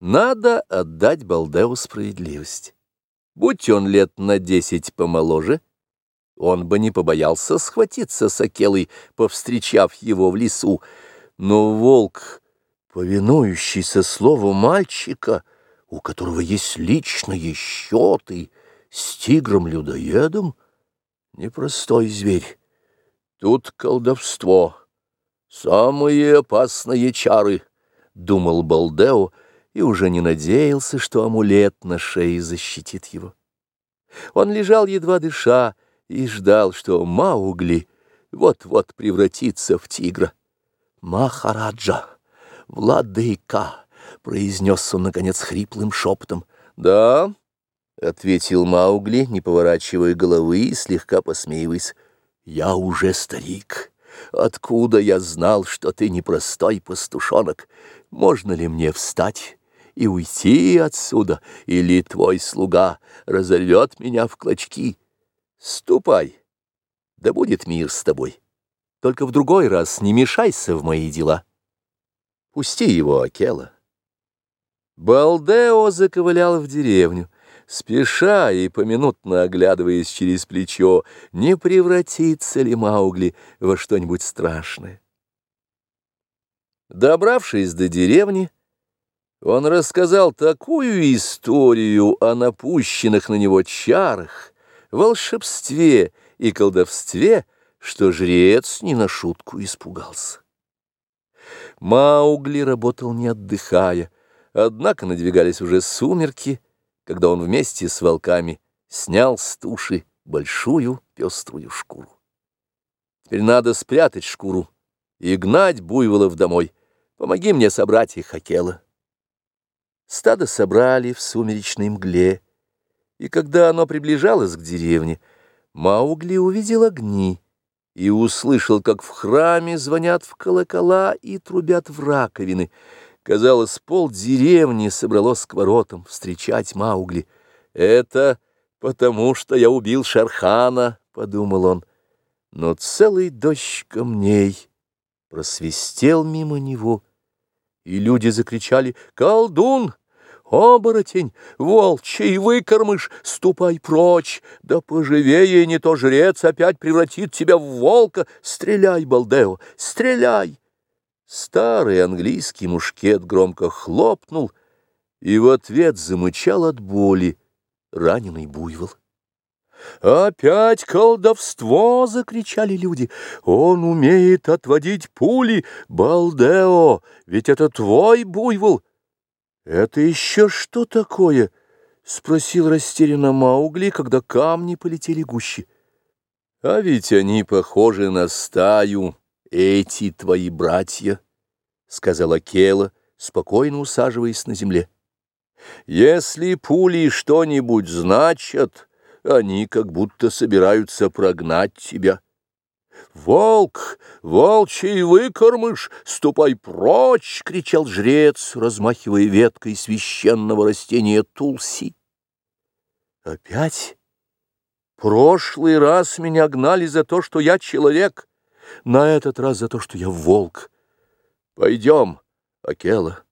Надо отдать Балдеу справедливость. Будь он лет на десять помоложе, он бы не побоялся схватиться с Акелой, повстречав его в лесу. Но волк, повинующийся слову мальчика, у которого есть личные счеты, с тигром-людоедом, непростой зверь. Тут колдовство, самые опасные чары, — думал Балдео, — и уже не надеялся, что амулет на шее защитит его. Он лежал, едва дыша, и ждал, что Маугли вот-вот превратится в тигра. «Махараджа, владыка!» — произнес он, наконец, хриплым шепотом. «Да?» — ответил Маугли, не поворачивая головы и слегка посмеиваясь. «Я уже старик. Откуда я знал, что ты непростой пастушонок? Можно ли мне встать?» И уйти отсюда, или твой слуга разорвет меня в клочки. Ступай, да будет мир с тобой. Только в другой раз не мешайся в мои дела. Пусти его, Акела. Балдео заковылял в деревню, спеша и поминутно оглядываясь через плечо, не превратится ли Маугли во что-нибудь страшное. Добравшись до деревни, он рассказал такую историю о напущенных на него чарах, волшебстве и колдовстве, что жрец не на шутку испугался. Маугли работал не отдыхая, однако надвигались уже сумерки, когда он вместе с волками снял с туши большую пеструю шкуру. Теперь надо спрятать шкуру и гнать буйволов домой. Помоги мне собрать их, Хакела. Стадо собрали в сумеречной мгле, и когда оно приближалось к деревне, Маугли увидел огни и услышал, как в храме звонят в колокола и трубят в раковины. Казалось, пол деревни собралось к воротам встречать Маугли. «Это потому, что я убил Шархана», — подумал он. Но целый дождь камней просвистел мимо него, и люди закричали «Колдун! Оборотень! Волчий выкормыш! Ступай прочь! Да поживее, не то жрец опять превратит тебя в волка! Стреляй, Балдео, стреляй!» Старый английский мушкет громко хлопнул, и в ответ замычал от боли раненый буйвол. «Опять колдовство!» — закричали люди. «Он умеет отводить пули! Балдео! Ведь это твой буйвол!» «Это еще что такое?» — спросил растерянно Маугли, когда камни полетели гуще. «А ведь они похожи на стаю, эти твои братья», — сказала Кела, спокойно усаживаясь на земле. «Если пули что-нибудь значат...» Они как будто собираются прогнать тебя. «Волк! Волчий выкормыш! Ступай прочь!» — кричал жрец, размахивая веткой священного растения Тулси. «Опять? Прошлый раз меня гнали за то, что я человек, на этот раз за то, что я волк. Пойдем, Акела».